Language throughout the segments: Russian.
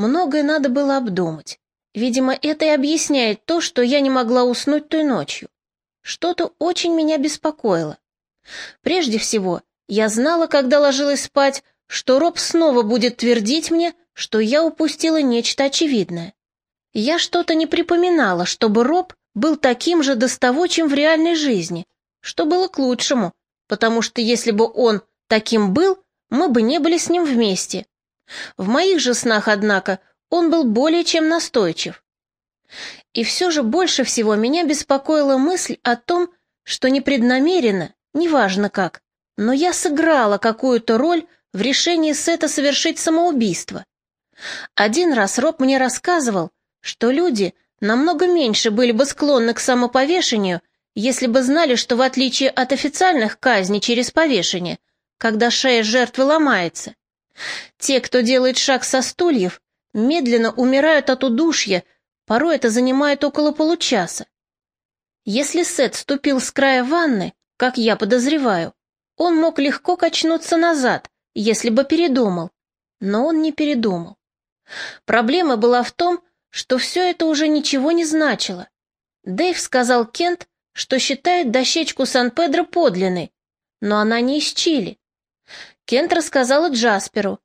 Многое надо было обдумать. Видимо, это и объясняет то, что я не могла уснуть той ночью. Что-то очень меня беспокоило. Прежде всего, я знала, когда ложилась спать, что Роб снова будет твердить мне, что я упустила нечто очевидное. Я что-то не припоминала, чтобы Роб был таким же доставучим в реальной жизни, что было к лучшему, потому что если бы он таким был, мы бы не были с ним вместе. В моих же снах, однако, он был более чем настойчив. И все же больше всего меня беспокоила мысль о том, что непреднамеренно, неважно как, но я сыграла какую-то роль в решении Сета совершить самоубийство. Один раз Роб мне рассказывал, что люди намного меньше были бы склонны к самоповешению, если бы знали, что в отличие от официальных казней через повешение, когда шея жертвы ломается, те, кто делает шаг со стульев, медленно умирают от удушья, порой это занимает около получаса. Если Сет ступил с края ванны, как я подозреваю, он мог легко качнуться назад, если бы передумал. Но он не передумал. Проблема была в том, что все это уже ничего не значило. Дэйв сказал Кент, что считает дощечку Сан-Педро подлинной, но она не из Чили. Кент рассказала Джасперу.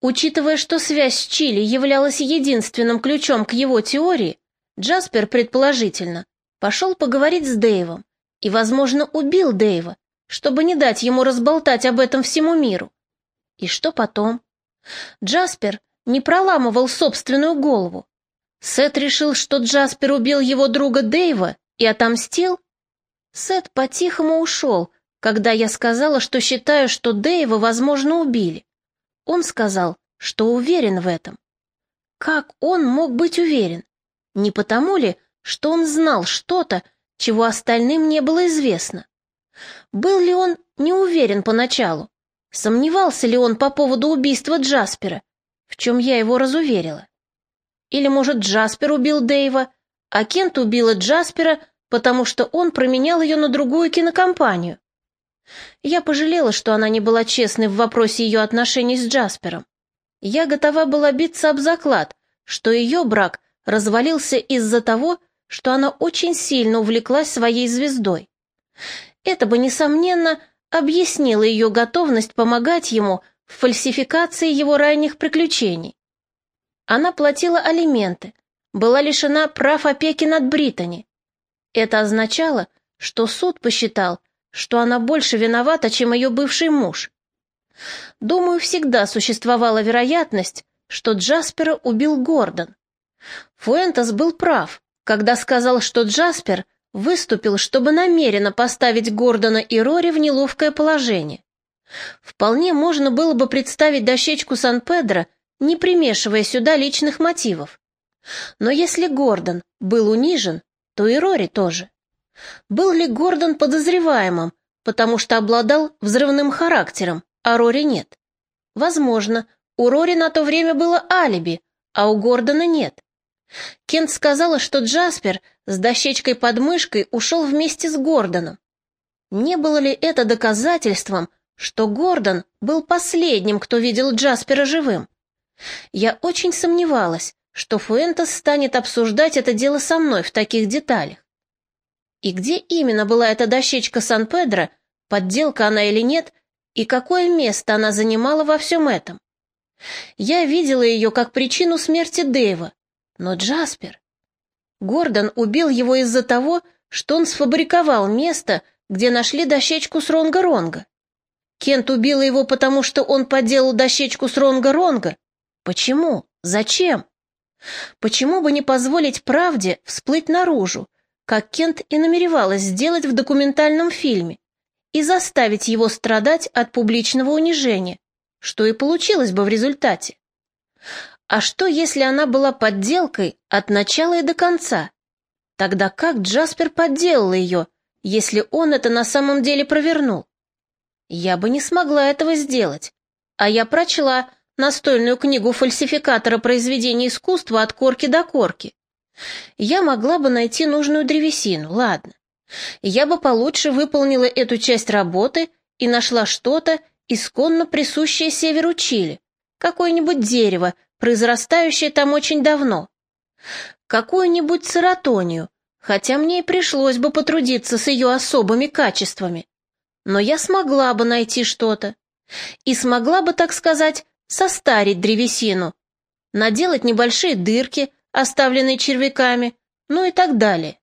Учитывая, что связь с Чили являлась единственным ключом к его теории, Джаспер, предположительно, пошел поговорить с Дэйвом и, возможно, убил Дэйва, чтобы не дать ему разболтать об этом всему миру. И что потом? Джаспер не проламывал собственную голову. Сет решил, что Джаспер убил его друга Дэйва и отомстил? Сет по-тихому ушел, когда я сказала, что считаю, что Дэйва, возможно, убили. Он сказал, что уверен в этом. Как он мог быть уверен? Не потому ли, что он знал что-то, чего остальным не было известно? Был ли он не уверен поначалу? Сомневался ли он по поводу убийства Джаспера, в чем я его разуверила? Или, может, Джаспер убил Дэйва, а Кент убила Джаспера, потому что он променял ее на другую кинокомпанию? Я пожалела, что она не была честной в вопросе ее отношений с Джаспером. Я готова была биться об заклад, что ее брак развалился из-за того, что она очень сильно увлеклась своей звездой. Это бы, несомненно, объяснила ее готовность помогать ему в фальсификации его ранних приключений. Она платила алименты, была лишена прав опеки над Британи. Это означало, что суд посчитал, что она больше виновата, чем ее бывший муж. Думаю, всегда существовала вероятность, что Джаспера убил Гордон. Фуэнтес был прав, когда сказал, что Джаспер выступил, чтобы намеренно поставить Гордона и Рори в неловкое положение. Вполне можно было бы представить дощечку Сан-Педро, не примешивая сюда личных мотивов. Но если Гордон был унижен, то и Рори тоже. Был ли Гордон подозреваемым, потому что обладал взрывным характером, а Рори нет? Возможно, у Рори на то время было алиби, а у Гордона нет. Кент сказала, что Джаспер с дощечкой под мышкой ушел вместе с Гордоном. Не было ли это доказательством, что Гордон был последним, кто видел Джаспера живым? Я очень сомневалась, что Фуэнтес станет обсуждать это дело со мной в таких деталях. И где именно была эта дощечка Сан-Педро, подделка она или нет, и какое место она занимала во всем этом? Я видела ее как причину смерти Дэйва, но Джаспер... Гордон убил его из-за того, что он сфабриковал место, где нашли дощечку с Ронга-Ронга. Кент убил его, потому что он подделал дощечку с Ронга-Ронга. Почему? Зачем? Почему бы не позволить правде всплыть наружу, как Кент и намеревалась сделать в документальном фильме, и заставить его страдать от публичного унижения, что и получилось бы в результате? А что, если она была подделкой от начала и до конца? Тогда как Джаспер подделал ее, если он это на самом деле провернул? Я бы не смогла этого сделать. А я прочла настольную книгу фальсификатора произведений искусства от корки до корки. Я могла бы найти нужную древесину, ладно. Я бы получше выполнила эту часть работы и нашла что-то, исконно присущее северу Чили, какое-нибудь дерево, произрастающее там очень давно. Какую-нибудь цератонию, хотя мне и пришлось бы потрудиться с ее особыми качествами. Но я смогла бы найти что-то. И смогла бы, так сказать, состарить древесину, наделать небольшие дырки, оставленные червяками, ну и так далее.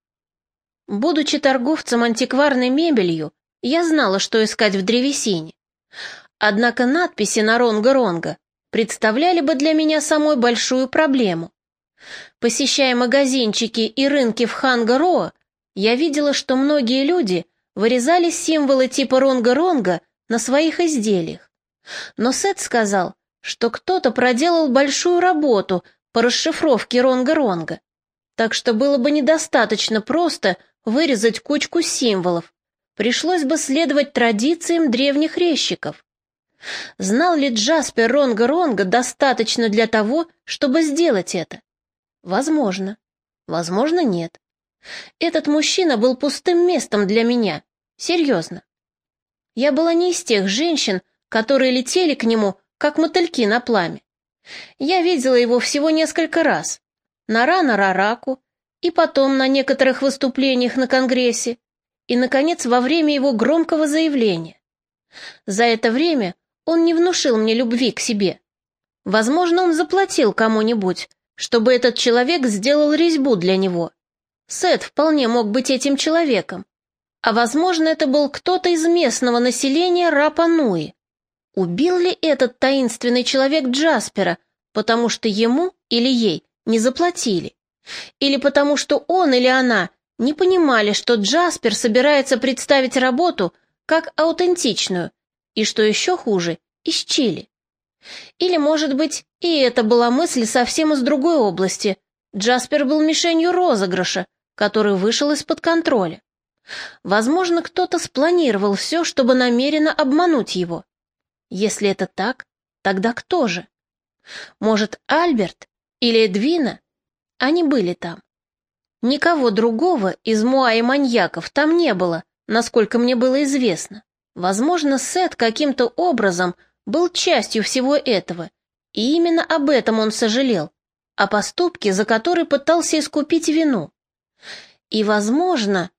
Будучи торговцем антикварной мебелью, я знала, что искать в древесине. Однако надписи на ронга-ронга представляли бы для меня самой большую проблему. Посещая магазинчики и рынки в Хангароа, я видела, что многие люди вырезали символы типа ронга-ронга на своих изделиях. Но Сет сказал, что кто-то проделал большую работу по расшифровке ронга-ронга, так что было бы недостаточно просто вырезать кучку символов, пришлось бы следовать традициям древних резчиков. Знал ли Джаспер Ронга-Ронга достаточно для того, чтобы сделать это? Возможно. Возможно, нет. Этот мужчина был пустым местом для меня. Серьезно. Я была не из тех женщин, которые летели к нему, как мотыльки на пламя. Я видела его всего несколько раз. На Рана-Рараку, и потом на некоторых выступлениях на Конгрессе, и, наконец, во время его громкого заявления. За это время он не внушил мне любви к себе. Возможно, он заплатил кому-нибудь, чтобы этот человек сделал резьбу для него. Сет вполне мог быть этим человеком. А возможно, это был кто-то из местного населения Рапануи. Убил ли этот таинственный человек Джаспера, потому что ему или ей не заплатили? Или потому что он или она не понимали, что Джаспер собирается представить работу как аутентичную, и, что еще хуже, из Чили. Или, может быть, и это была мысль совсем из другой области. Джаспер был мишенью розыгрыша, который вышел из-под контроля. Возможно, кто-то спланировал все, чтобы намеренно обмануть его. Если это так, тогда кто же? Может, Альберт или Эдвина? Они были там. Никого другого из Муаи маньяков там не было, насколько мне было известно. Возможно, Сет каким-то образом был частью всего этого, и именно об этом он сожалел, о поступке, за который пытался искупить вину. И, возможно,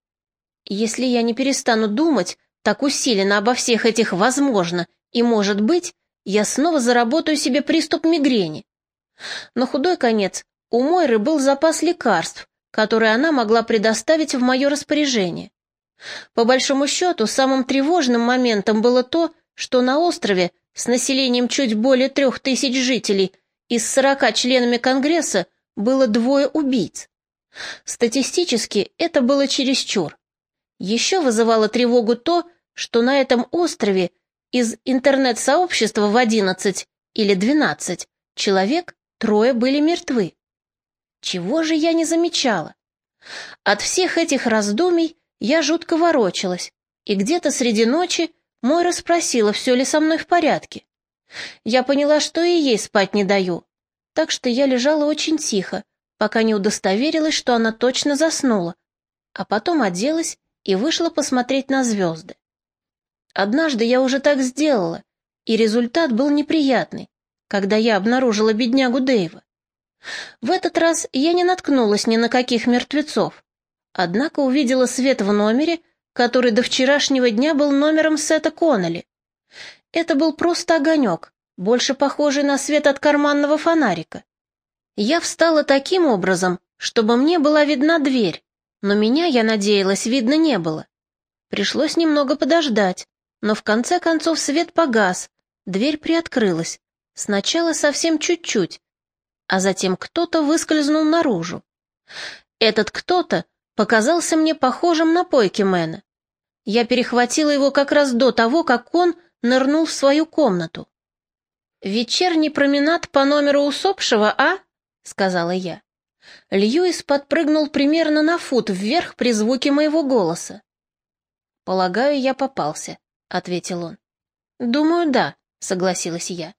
если я не перестану думать так усиленно обо всех этих «возможно» и «может быть», я снова заработаю себе приступ мигрени. На худой конец у Мойры был запас лекарств, которые она могла предоставить в мое распоряжение. По большому счету, самым тревожным моментом было то, что на острове с населением чуть более трех тысяч жителей из сорока членами Конгресса было двое убийц. Статистически это было чересчур. Еще вызывало тревогу то, что на этом острове из интернет-сообщества в 11 или 12 человек трое были мертвы. Чего же я не замечала? От всех этих раздумий я жутко ворочалась, и где-то среди ночи Мойра спросила, все ли со мной в порядке. Я поняла, что и ей спать не даю, так что я лежала очень тихо, пока не удостоверилась, что она точно заснула, а потом оделась и вышла посмотреть на звезды. Однажды я уже так сделала, и результат был неприятный, когда я обнаружила беднягу Дэйва. В этот раз я не наткнулась ни на каких мертвецов, Однако увидела свет в номере, который до вчерашнего дня был номером Сета Коннелли. Это был просто огонек, больше похожий на свет от карманного фонарика. Я встала таким образом, чтобы мне была видна дверь, но меня, я надеялась, видно не было. Пришлось немного подождать, но в конце концов свет погас, дверь приоткрылась, сначала совсем чуть-чуть, а затем кто-то выскользнул наружу. Этот кто-то показался мне похожим на Пойкимена. Я перехватила его как раз до того, как он нырнул в свою комнату. «Вечерний променад по номеру усопшего, а?» — сказала я. Льюис подпрыгнул примерно на фут вверх при звуке моего голоса. «Полагаю, я попался», — ответил он. «Думаю, да», — согласилась я.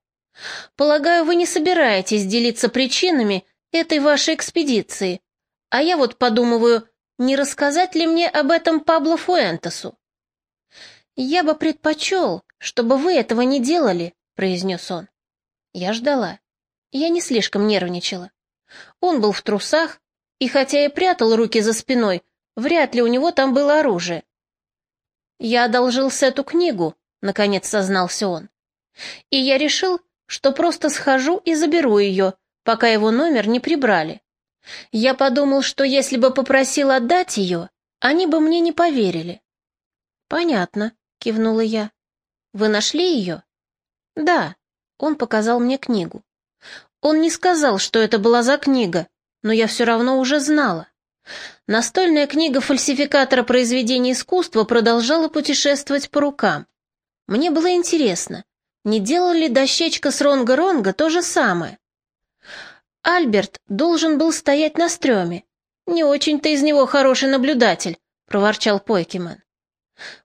«Полагаю, вы не собираетесь делиться причинами этой вашей экспедиции, а я вот подумываю, не рассказать ли мне об этом Пабло Фуэнтесу? «Я бы предпочел, чтобы вы этого не делали», — произнес он. Я ждала. Я не слишком нервничала. Он был в трусах, и хотя и прятал руки за спиной, вряд ли у него там было оружие. «Я одолжил эту книгу», — наконец сознался он. «И я решил, что просто схожу и заберу ее, пока его номер не прибрали. Я подумал, что если бы попросил отдать ее, они бы мне не поверили». «Понятно», — кивнула я. «Вы нашли ее?» «Да», — он показал мне книгу. Он не сказал, что это была за книга, но я все равно уже знала. Настольная книга фальсификатора произведений искусства продолжала путешествовать по рукам. Мне было интересно, не делал ли дощечка с Ронга-Ронга то же самое? Альберт должен был стоять на стреме. Не очень-то из него хороший наблюдатель, проворчал Пойкиман.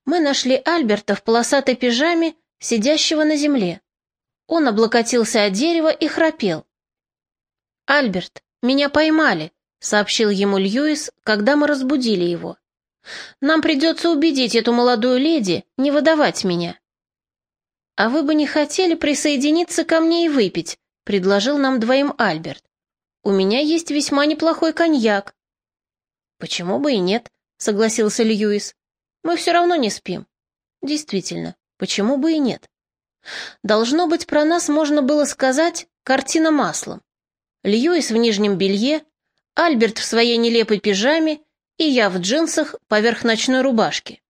Мы нашли Альберта в полосатой пижаме, сидящего на земле. Он облокотился о дерево и храпел. «Альберт, меня поймали», — сообщил ему Льюис, когда мы разбудили его. «Нам придется убедить эту молодую леди не выдавать меня». «А вы бы не хотели присоединиться ко мне и выпить», — предложил нам двоим Альберт. «У меня есть весьма неплохой коньяк». «Почему бы и нет?» — согласился Льюис. «Мы все равно не спим». «Действительно, почему бы и нет?» «Должно быть, про нас можно было сказать «картина маслом». Льюис в нижнем белье, Альберт в своей нелепой пижаме и я в джинсах поверх ночной рубашки.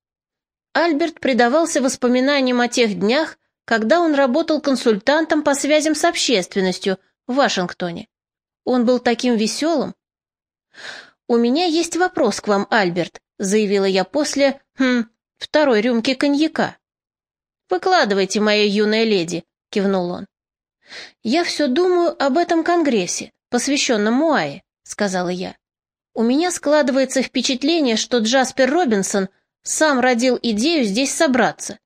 Альберт предавался воспоминаниям о тех днях, когда он работал консультантом по связям с общественностью в Вашингтоне. Он был таким веселым. «У меня есть вопрос к вам, Альберт», — заявила я после, хм, второй рюмки коньяка. «Выкладывайте, моя юная леди», — кивнул он. «Я все думаю об этом конгрессе, посвященном Муае», — сказала я. «У меня складывается впечатление, что Джаспер Робинсон сам родил идею здесь собраться».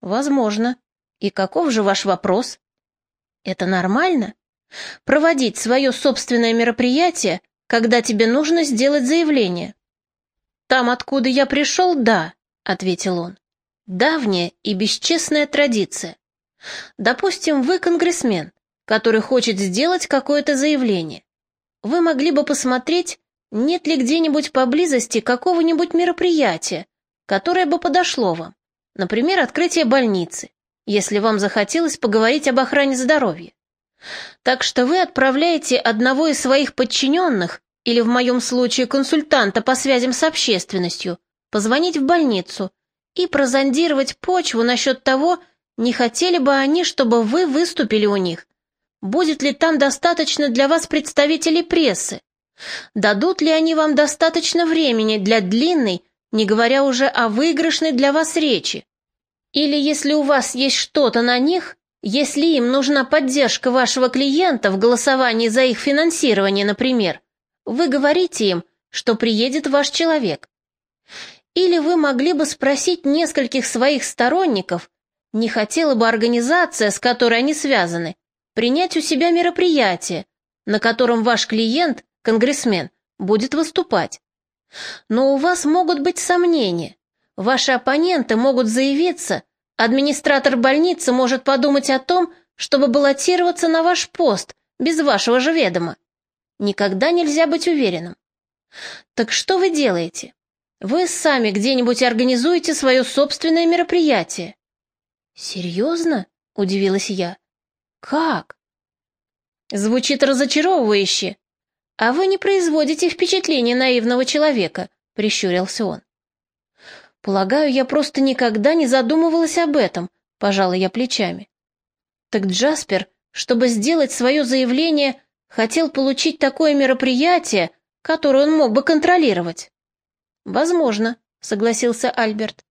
«Возможно. И каков же ваш вопрос?» «Это нормально? Проводить свое собственное мероприятие, когда тебе нужно сделать заявление?» «Там, откуда я пришел, да», — ответил он. «Давняя и бесчестная традиция. Допустим, вы конгрессмен, который хочет сделать какое-то заявление. Вы могли бы посмотреть, нет ли где-нибудь поблизости какого-нибудь мероприятия, которое бы подошло вам. Например, открытие больницы, если вам захотелось поговорить об охране здоровья. Так что вы отправляете одного из своих подчиненных, или в моем случае консультанта по связям с общественностью, позвонить в больницу и прозондировать почву насчет того, не хотели бы они, чтобы вы выступили у них? Будет ли там достаточно для вас представителей прессы? Дадут ли они вам достаточно времени для длинной, не говоря уже о выигрышной для вас речи? Или если у вас есть что-то на них, если им нужна поддержка вашего клиента в голосовании за их финансирование, например, вы говорите им, что приедет ваш человек. Или вы могли бы спросить нескольких своих сторонников, не хотела бы организация, с которой они связаны, принять у себя мероприятие, на котором ваш клиент, конгрессмен, будет выступать. Но у вас могут быть сомнения. Ваши оппоненты могут заявиться, администратор больницы может подумать о том, чтобы баллотироваться на ваш пост без вашего же ведома. Никогда нельзя быть уверенным. Так что вы делаете? Вы сами где-нибудь организуете свое собственное мероприятие. «Серьезно?» — удивилась я. «Как?» «Звучит разочаровывающе. А вы не производите впечатление наивного человека», — прищурился он. «Полагаю, я просто никогда не задумывалась об этом», — пожала я плечами. «Так Джаспер, чтобы сделать свое заявление, хотел получить такое мероприятие, которое он мог бы контролировать». «Возможно», — согласился Альберт.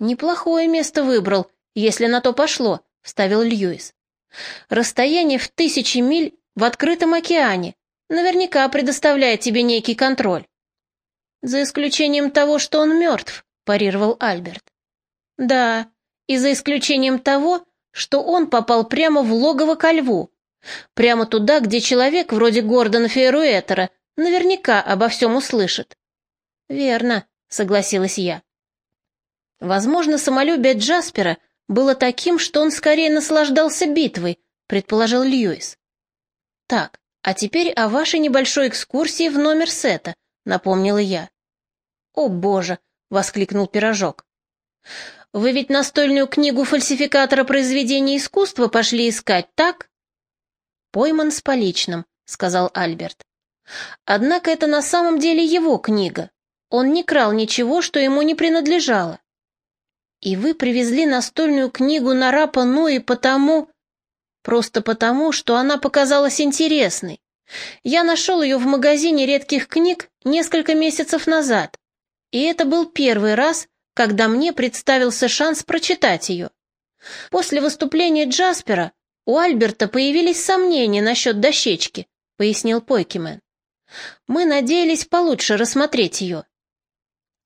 «Неплохое место выбрал», если на то пошло», — вставил Льюис. «Расстояние в тысячи миль в открытом океане наверняка предоставляет тебе некий контроль». «За исключением того, что он мертв», — парировал Альберт. «Да, и за исключением того, что он попал прямо в логово ко льву, прямо туда, где человек вроде Гордона Фейруэтера наверняка обо всем услышит». «Верно», — согласилась я. Возможно, самолюбие Джаспера было таким, что он скорее наслаждался битвой, предположил Льюис. Так, а теперь о вашей небольшой экскурсии в номер сета, напомнила я. О, боже, воскликнул пирожок. Вы ведь настольную книгу фальсификатора произведений искусства пошли искать, так? Пойман с поличным, сказал Альберт. Однако это на самом деле его книга. Он не крал ничего, что ему не принадлежало. И вы привезли настольную книгу на Рапа Нуи потому... Просто потому, что она показалась интересной. Я нашел ее в магазине редких книг несколько месяцев назад, и это был первый раз, когда мне представился шанс прочитать ее. После выступления Джаспера у Альберта появились сомнения насчет дощечки, пояснил Пойкимен. Мы надеялись получше рассмотреть ее.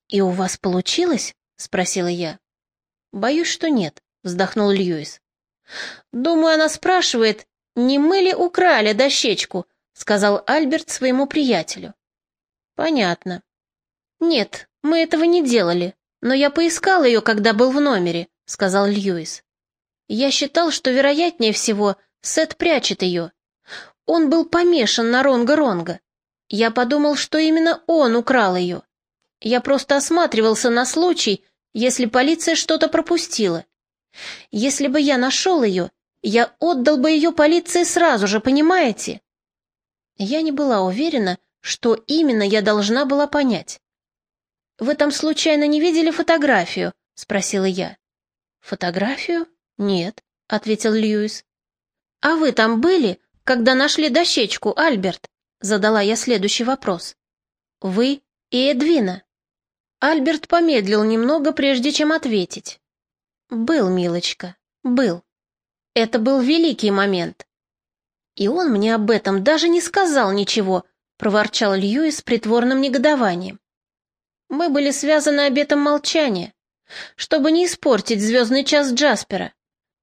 «И у вас получилось?» — спросила я. «Боюсь, что нет», — вздохнул Льюис. «Думаю, она спрашивает, не мы ли украли дощечку?» — сказал Альберт своему приятелю. «Понятно». «Нет, мы этого не делали, но я поискал ее, когда был в номере», — сказал Льюис. «Я считал, что, вероятнее всего, Сет прячет ее. Он был помешан на Ронга-Ронга. Я подумал, что именно он украл ее. Я просто осматривался на случай, если полиция что-то пропустила. Если бы я нашел ее, я отдал бы ее полиции сразу же, понимаете? Я не была уверена, что именно я должна была понять. «Вы там случайно не видели фотографию?» — спросила я. «Фотографию? Нет», — ответил Льюис. «А вы там были, когда нашли дощечку, Альберт?» — задала я следующий вопрос. «Вы и Эдвина?» Альберт помедлил немного, прежде чем ответить. «Был, милочка, был. Это был великий момент». «И он мне об этом даже не сказал ничего», — проворчал Льюис с притворным негодованием. «Мы были связаны обетом молчания, чтобы не испортить звездный час Джаспера.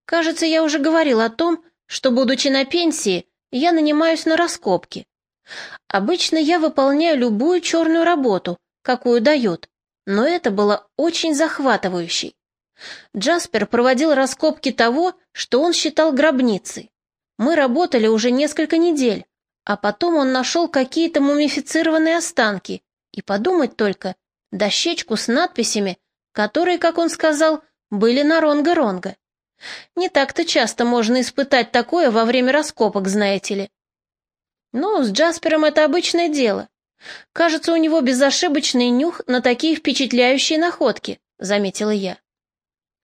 Кажется, я уже говорил о том, что, будучи на пенсии, я нанимаюсь на раскопки. Обычно я выполняю любую черную работу, какую дают, но это было очень захватывающей. Джаспер проводил раскопки того, что он считал гробницей. Мы работали уже несколько недель, а потом он нашел какие-то мумифицированные останки, и подумать только, дощечку с надписями, которые, как он сказал, были на Ронга-Ронга. Не так-то часто можно испытать такое во время раскопок, знаете ли. Ну, с Джаспером это обычное дело. Кажется, у него безошибочный нюх на такие впечатляющие находки, заметила я.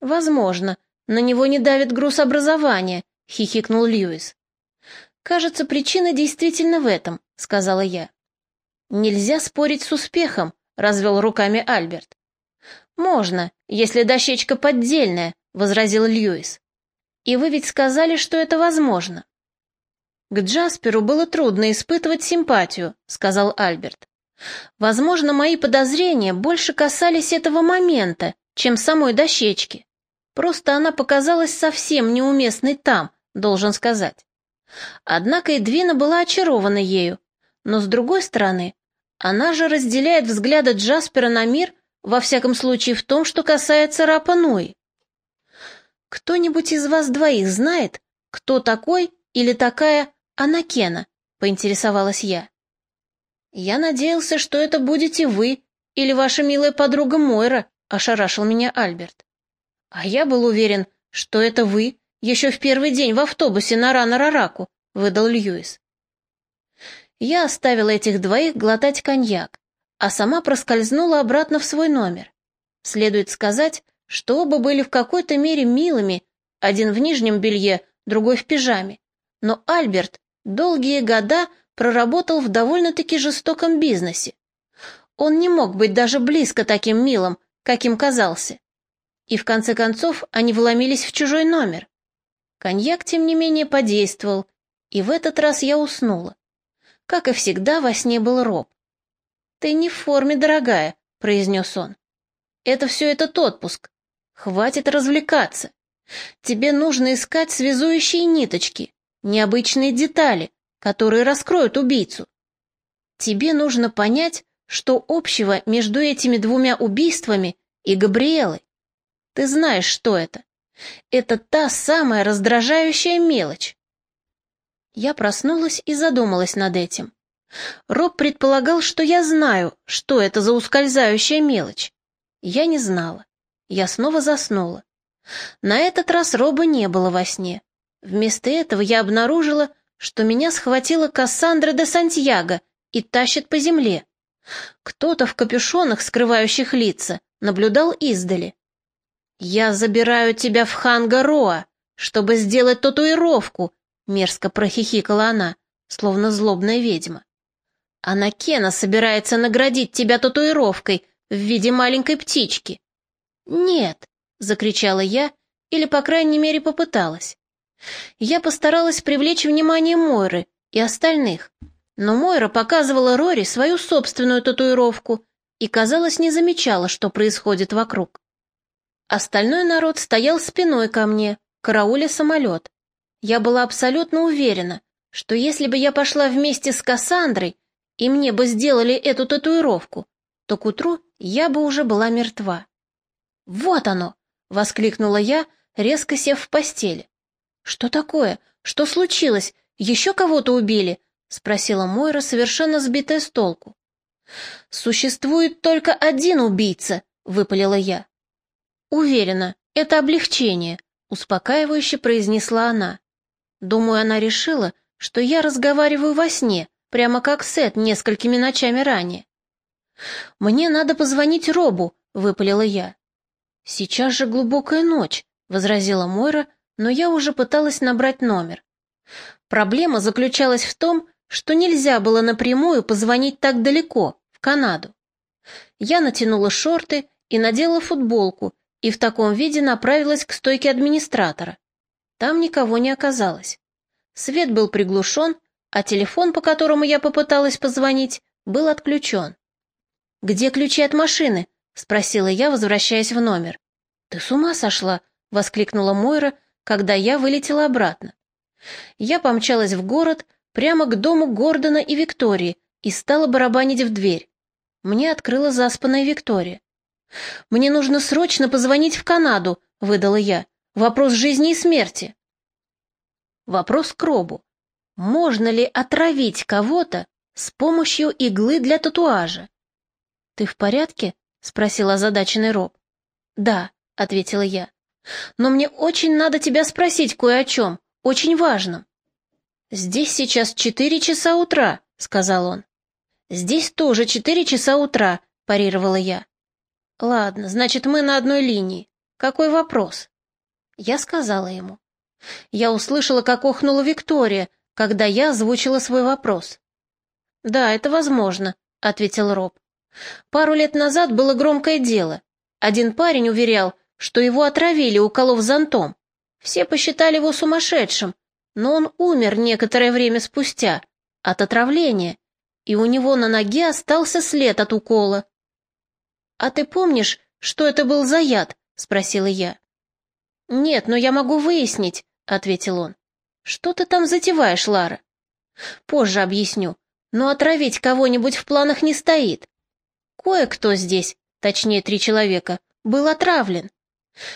Возможно, на него не давит груз образования, хихикнул Льюис. Кажется, причина действительно в этом, сказала я. Нельзя спорить с успехом, развел руками Альберт. Можно, если дощечка поддельная, возразил Льюис. И вы ведь сказали, что это возможно. «К Джасперу было трудно испытывать симпатию», — сказал Альберт. «Возможно, мои подозрения больше касались этого момента, чем самой дощечки. Просто она показалась совсем неуместной там, должен сказать. Однако Эдвина была очарована ею, но, с другой стороны, она же разделяет взгляды Джаспера на мир, во всяком случае в том, что касается Рапа Нуи. Кто-нибудь из вас двоих знает, кто такой или такая «Анакена», — поинтересовалась я. «Я надеялся, что это будете вы или ваша милая подруга Мойра», — ошарашил меня Альберт. «А я был уверен, что это вы еще в первый день в автобусе на Рана-Рараку», — выдал Льюис. Я оставила этих двоих глотать коньяк, а сама проскользнула обратно в свой номер. Следует сказать, что оба были в какой-то мере милыми, один в нижнем белье, другой в пижаме, но Альберт долгие года проработал в довольно-таки жестоком бизнесе. Он не мог быть даже близко таким милым, каким казался. И в конце концов они вломились в чужой номер. Коньяк, тем не менее, подействовал, и в этот раз я уснула. Как и всегда, во сне был Роб. «Ты не в форме, дорогая», — произнес он. «Это все этот отпуск. Хватит развлекаться. Тебе нужно искать связующие ниточки, необычные детали, которые раскроют убийцу. Тебе нужно понять, что общего между этими двумя убийствами и Габриэлой. Ты знаешь, что это. Это та самая раздражающая мелочь. Я проснулась и задумалась над этим. Роб предполагал, что я знаю, что это за ускользающая мелочь. Я не знала. Я снова заснула. На этот раз Роба не было во сне. Вместо этого я обнаружила, что меня схватила Кассандра де Сантьяго и тащит по земле. Кто-то в капюшонах, скрывающих лица, наблюдал издали. «Я забираю тебя в Хангароа, чтобы сделать татуировку», — мерзко прохихикала она, словно злобная ведьма. «А Накена собирается наградить тебя татуировкой в виде маленькой птички». «Нет», — закричала я, или, по крайней мере, попыталась. Я постаралась привлечь внимание Мойры и остальных, но Мойра показывала Рори свою собственную татуировку и, казалось, не замечала, что происходит вокруг. Остальной народ стоял спиной ко мне, карауля самолет. Я была абсолютно уверена, что если бы я пошла вместе с Кассандрой, и мне бы сделали эту татуировку, то к утру я бы уже была мертва. «Вот оно!» — воскликнула я, резко сев в постели. «Что такое? Что случилось? Еще кого-то убили?» — спросила Мойра, совершенно сбитая с толку. «Существует только один убийца», — выпалила я. «Уверена, это облегчение», — успокаивающе произнесла она. Думаю, она решила, что я разговариваю во сне, прямо как Сет несколькими ночами ранее. «Мне надо позвонить Робу», — выпалила я. «Сейчас же глубокая ночь», — возразила Мойра, но я уже пыталась набрать номер. Проблема заключалась в том, что нельзя было напрямую позвонить так далеко, в Канаду. Я натянула шорты и надела футболку, и в таком виде направилась к стойке администратора. Там никого не оказалось. Свет был приглушен, а телефон, по которому я попыталась позвонить, был отключен. «Где ключи от машины?» — спросила я, возвращаясь в номер. «Ты с ума сошла?» — воскликнула Мойра, когда я вылетела обратно. Я помчалась в город, прямо к дому Гордона и Виктории, и стала барабанить в дверь. Мне открыла заспанная Виктория. «Мне нужно срочно позвонить в Канаду», — выдала я. «Вопрос жизни и смерти». Вопрос к Робу. Можно ли отравить кого-то с помощью иглы для татуажа? «Ты в порядке?» — спросил озадаченный Роб. «Да», — ответила я. Но мне очень надо тебя спросить кое о чем, очень важном». «Здесь сейчас четыре часа утра», — сказал он. «Здесь тоже четыре часа утра», — парировала я. «Ладно, значит, мы на одной линии. Какой вопрос?» Я сказала ему. Я услышала, как охнула Виктория, когда я озвучила свой вопрос. «Да, это возможно», — ответил Роб. «Пару лет назад было громкое дело. Один парень уверял, что его отравили, уколов зонтом. Все посчитали его сумасшедшим, но он умер некоторое время спустя от отравления, и у него на ноге остался след от укола. «А ты помнишь, что это был за яд?» — спросила я. «Нет, но я могу выяснить», — ответил он. «Что ты там затеваешь, Лара?» «Позже объясню, но отравить кого-нибудь в планах не стоит. Кое-кто здесь, точнее три человека, был отравлен.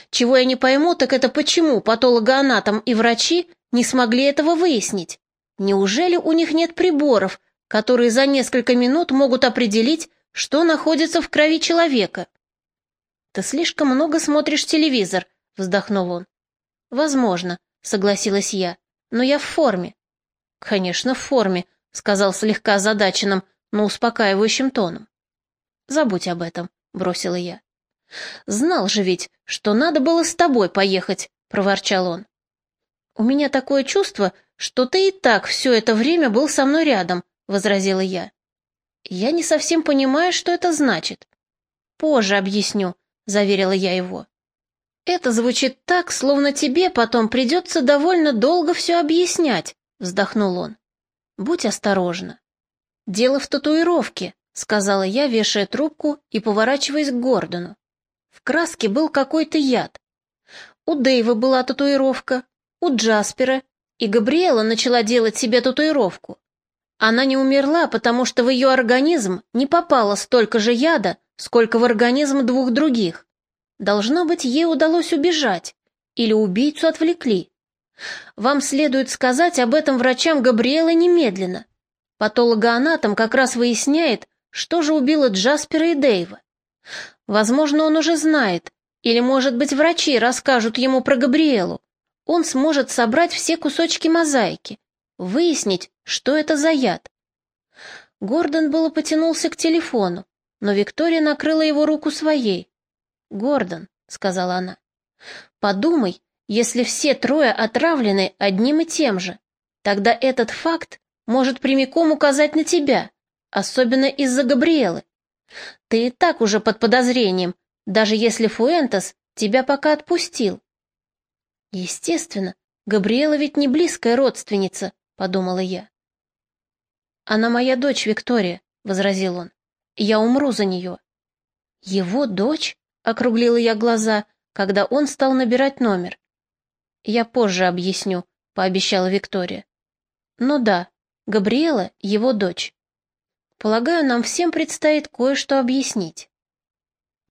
Чего я не пойму, так это почему патологоанатом и врачи не смогли этого выяснить? Неужели у них нет приборов, которые за несколько минут могут определить, что находится в крови человека? «Ты слишком много смотришь телевизор», — вздохнул он. «Возможно», — согласилась я, — «но я в форме». «Конечно, в форме», — сказал слегка озадаченным, но успокаивающим тоном. «Забудь об этом», — бросила я. «Знал же ведь, что надо было с тобой поехать», — проворчал он. «У меня такое чувство, что ты и так все это время был со мной рядом», — возразила я. «Я не совсем понимаю, что это значит». «Позже объясню», — заверила я его. «Это звучит так, словно тебе потом придется довольно долго все объяснять», — вздохнул он. «Будь осторожна». «Дело в татуировке», — сказала я, вешая трубку и поворачиваясь к Гордону. В краске был какой-то яд. У Дэйва была татуировка, у Джаспера, и Габриэла начала делать себе татуировку. Она не умерла, потому что в ее организм не попало столько же яда, сколько в организм двух других. Должно быть, ей удалось убежать, или убийцу отвлекли. Вам следует сказать об этом врачам Габриэла немедленно. Патологоанатом как раз выясняет, что же убило Джаспера и Дэйва. Возможно, он уже знает, или, может быть, врачи расскажут ему про Габриэлу. Он сможет собрать все кусочки мозаики, выяснить, что это за яд. Гордон было потянулся к телефону, но Виктория накрыла его руку своей. «Гордон», — сказала она, — «подумай, если все трое отравлены одним и тем же, тогда этот факт может прямиком указать на тебя, особенно из-за Габриэлы. Ты и так уже под подозрением, даже если Фуэнтес тебя пока отпустил. Естественно, Габриэла ведь не близкая родственница, подумала я. Она моя дочь, Виктория, возразил он. Я умру за нее. Его дочь? округлила я глаза, когда он стал набирать номер. Я позже объясню, пообещала Виктория. Ну да, Габриэла — его дочь. Полагаю, нам всем предстоит кое-что объяснить.